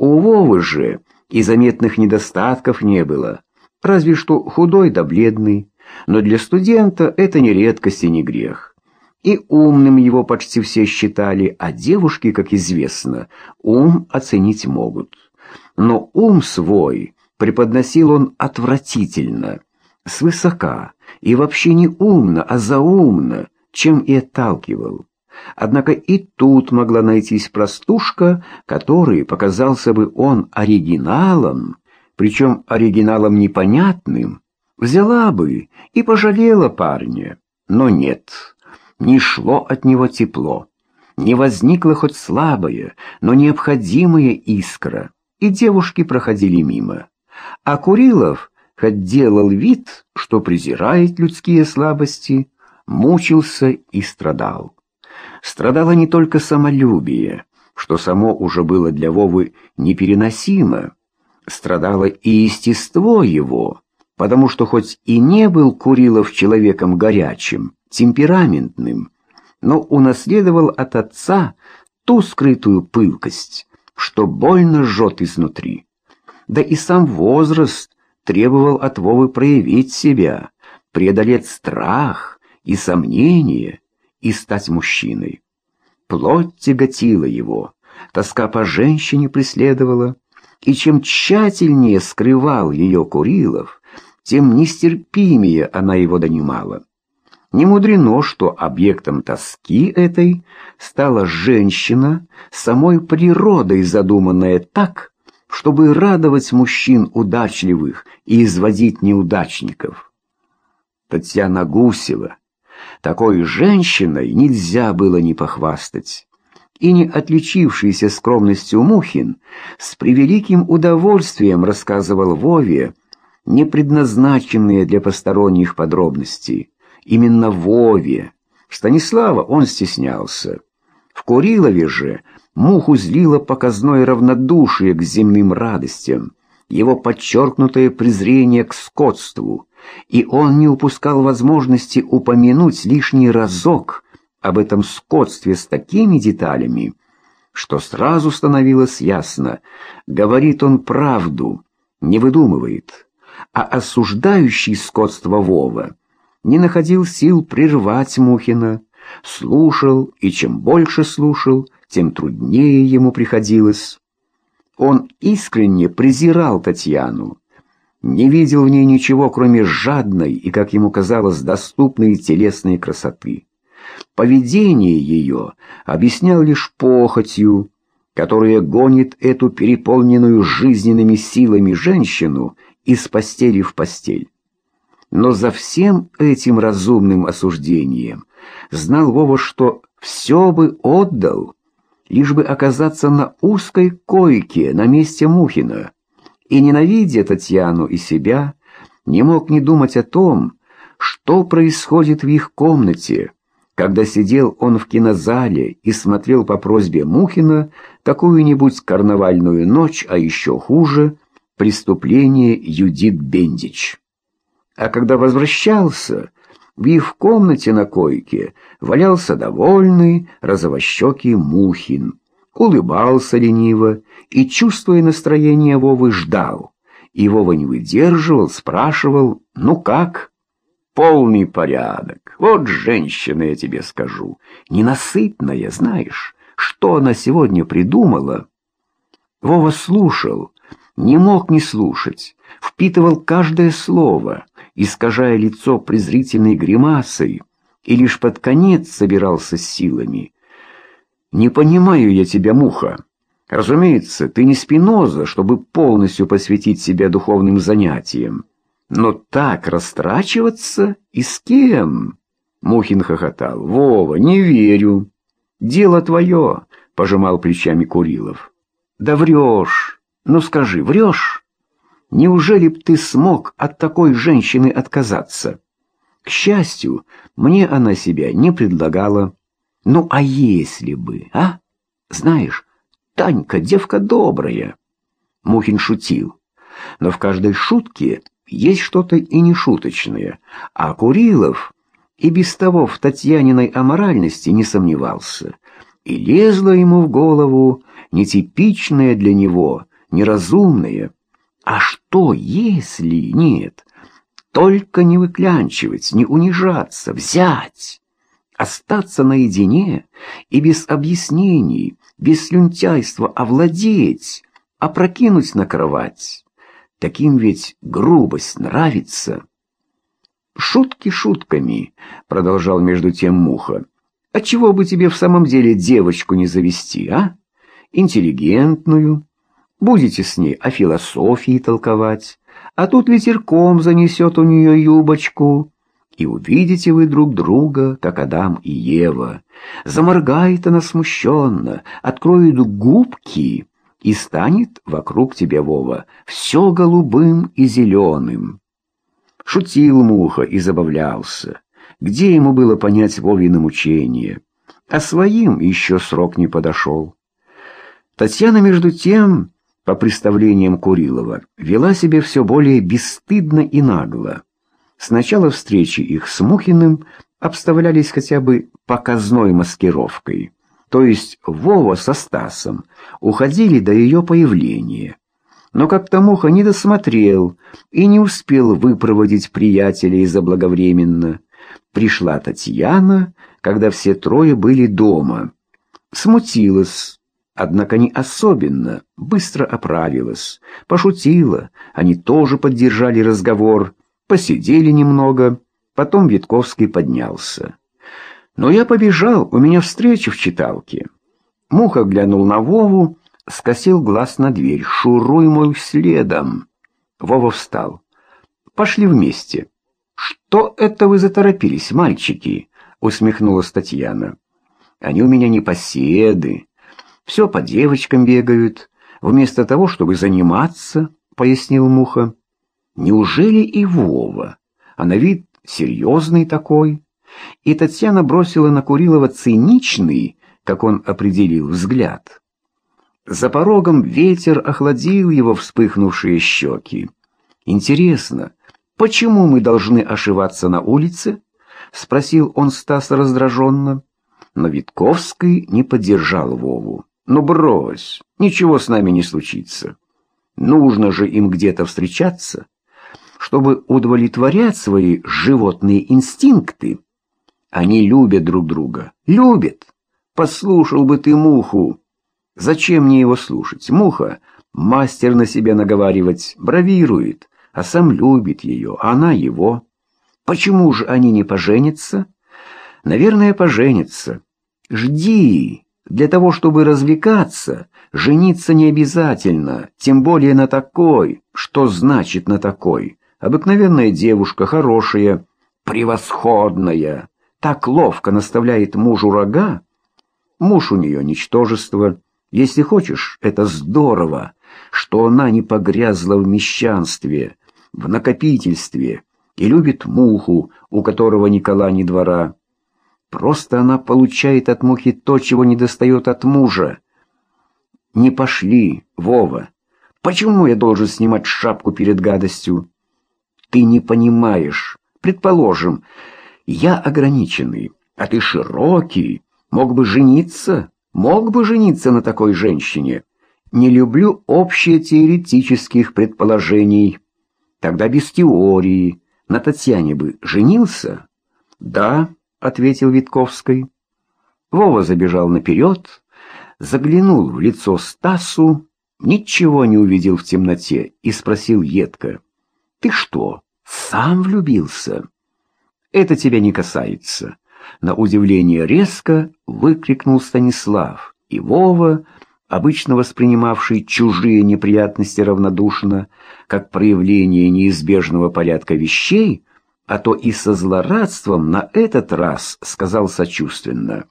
У Вовы же и заметных недостатков не было, разве что худой да бледный, но для студента это не редкость и не грех. И умным его почти все считали, а девушки, как известно, ум оценить могут. Но ум свой преподносил он отвратительно, свысока, и вообще не умно, а заумно, чем и отталкивал. Однако и тут могла найтись простушка, который показался бы он оригиналом, причем оригиналом непонятным, взяла бы и пожалела парня. Но нет, не шло от него тепло, не возникла хоть слабая, но необходимая искра, и девушки проходили мимо. А Курилов, хоть делал вид, что презирает людские слабости, мучился и страдал. Страдало не только самолюбие, что само уже было для Вовы непереносимо, страдало и естество его, потому что хоть и не был Курилов человеком горячим, темпераментным, но унаследовал от отца ту скрытую пылкость, что больно жжет изнутри. Да и сам возраст требовал от Вовы проявить себя, преодолеть страх и сомнения и стать мужчиной. Плоть тяготила его, тоска по женщине преследовала, и чем тщательнее скрывал ее Курилов, тем нестерпимее она его донимала. Не мудрено, что объектом тоски этой стала женщина, самой природой задуманная так, чтобы радовать мужчин удачливых и изводить неудачников. Татьяна Гусева. Такой женщиной нельзя было не похвастать. И не отличившийся скромностью Мухин с превеликим удовольствием рассказывал Вове непредназначенные для посторонних подробностей. Именно Вове. Станислава он стеснялся. В Курилове же Муху злило показное равнодушие к земным радостям, его подчеркнутое презрение к скотству, и он не упускал возможности упомянуть лишний разок об этом скотстве с такими деталями, что сразу становилось ясно, говорит он правду, не выдумывает, а осуждающий скотство Вова не находил сил прервать Мухина, слушал, и чем больше слушал, тем труднее ему приходилось. Он искренне презирал Татьяну, не видел в ней ничего, кроме жадной и, как ему казалось, доступной телесной красоты. Поведение ее объяснял лишь похотью, которая гонит эту переполненную жизненными силами женщину из постели в постель. Но за всем этим разумным осуждением знал Вова, что все бы отдал, лишь бы оказаться на узкой койке на месте Мухина, и, ненавидя Татьяну и себя, не мог не думать о том, что происходит в их комнате, когда сидел он в кинозале и смотрел по просьбе Мухина какую-нибудь карнавальную ночь, а еще хуже — преступление Юдит Бендич. А когда возвращался, в комнате на койке валялся довольный, розовощекий Мухин, улыбался лениво и, чувствуя настроение Вовы, ждал. И Вова не выдерживал, спрашивал «Ну как?» «Полный порядок. Вот женщина, я тебе скажу. Ненасытная, знаешь, что она сегодня придумала?» Вова слушал, не мог не слушать, впитывал каждое слово — искажая лицо презрительной гримасой, и лишь под конец собирался с силами. «Не понимаю я тебя, Муха. Разумеется, ты не Спиноза, чтобы полностью посвятить себя духовным занятиям. Но так растрачиваться и с кем?» Мухин хохотал. «Вова, не верю». «Дело твое», — пожимал плечами Курилов. «Да врешь. Ну скажи, врешь?» Неужели б ты смог от такой женщины отказаться? К счастью, мне она себя не предлагала. Ну, а если бы, а? Знаешь, Танька девка добрая. Мухин шутил. Но в каждой шутке есть что-то и нешуточное, а Курилов и без того в Татьяниной аморальности не сомневался. И лезла ему в голову нетипичное для него, неразумное. А что, если нет? Только не выклянчивать, не унижаться, взять, остаться наедине и без объяснений, без слюнтяйства овладеть, опрокинуть на кровать. Таким ведь грубость нравится. «Шутки шутками», — продолжал между тем Муха. «А чего бы тебе в самом деле девочку не завести, а? Интеллигентную. Будете с ней о философии толковать, а тут ветерком занесет у нее юбочку, и увидите вы друг друга, как Адам и Ева. Заморгает она смущенно, откроет губки, и станет вокруг тебя, Вова, все голубым и зеленым. Шутил Муха и забавлялся. Где ему было понять Вовины мучения? А своим еще срок не подошел. Татьяна, между тем, по представлениям Курилова, вела себя все более бесстыдно и нагло. С начала встречи их с Мухиным обставлялись хотя бы показной маскировкой, то есть Вова со Стасом уходили до ее появления но как-то Муха не досмотрел и не успел выпроводить приятелей заблаговременно. Пришла Татьяна, когда все трое были дома. Смутилась, однако не особенно, быстро оправилась, пошутила, они тоже поддержали разговор, посидели немного, потом Витковский поднялся. Но я побежал, у меня встреча в читалке. Муха глянул на Вову, скосил глаз на дверь. «Шуруй мой следом!» Вова встал. «Пошли вместе». «Что это вы заторопились, мальчики?» — усмехнулась Татьяна. «Они у меня не поседы. Все по девочкам бегают, вместо того, чтобы заниматься», — пояснил Муха. «Неужели и Вова? А на вид серьезный такой?» И Татьяна бросила на Курилова циничный, как он определил, взгляд. За порогом ветер охладил его вспыхнувшие щеки. «Интересно, почему мы должны ошиваться на улице?» — спросил он Стаса раздраженно. Но Витковский не поддержал Вову. «Ну брось, ничего с нами не случится. Нужно же им где-то встречаться, чтобы удовлетворять свои животные инстинкты. Они любят друг друга, любят. Послушал бы ты муху!» Зачем мне его слушать? Муха — мастер на себя наговаривать, бравирует, а сам любит ее, а она его. Почему же они не поженятся? Наверное, поженятся. Жди. Для того, чтобы развлекаться, жениться не обязательно, тем более на такой. Что значит на такой? Обыкновенная девушка, хорошая, превосходная. Так ловко наставляет мужу рога. Муж у нее ничтожество. Если хочешь, это здорово, что она не погрязла в мещанстве, в накопительстве и любит муху, у которого ни кола, ни двора. Просто она получает от мухи то, чего не достает от мужа. Не пошли, Вова. Почему я должен снимать шапку перед гадостью? Ты не понимаешь. Предположим, я ограниченный, а ты широкий, мог бы жениться мог бы жениться на такой женщине. Не люблю общетеоретических предположений. Тогда без теории. На Татьяне бы женился? Да, ответил Витковский. Вова забежал наперед, заглянул в лицо Стасу, ничего не увидел в темноте и спросил едко. «Ты что, сам влюбился?» «Это тебя не касается. На удивление резко выкрикнул Станислав, и Вова, обычно воспринимавший чужие неприятности равнодушно, как проявление неизбежного порядка вещей, а то и со злорадством на этот раз сказал сочувственно.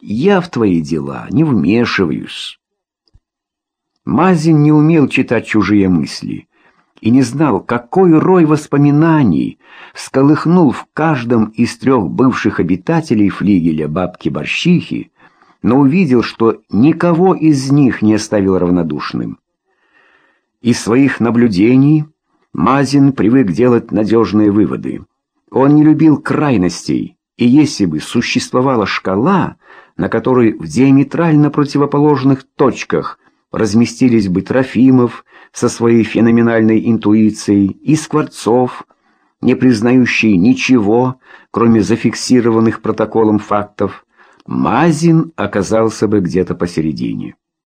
«Я в твои дела не вмешиваюсь». Мазин не умел читать чужие мысли и не знал, какой рой воспоминаний всколыхнул в каждом из трех бывших обитателей флигеля бабки-борщихи, но увидел, что никого из них не оставил равнодушным. Из своих наблюдений Мазин привык делать надежные выводы. Он не любил крайностей, и если бы существовала шкала, на которой в диаметрально противоположных точках разместились бы Трофимов со своей феноменальной интуицией и Скворцов, не признающий ничего, кроме зафиксированных протоколом фактов, Мазин оказался бы где-то посередине.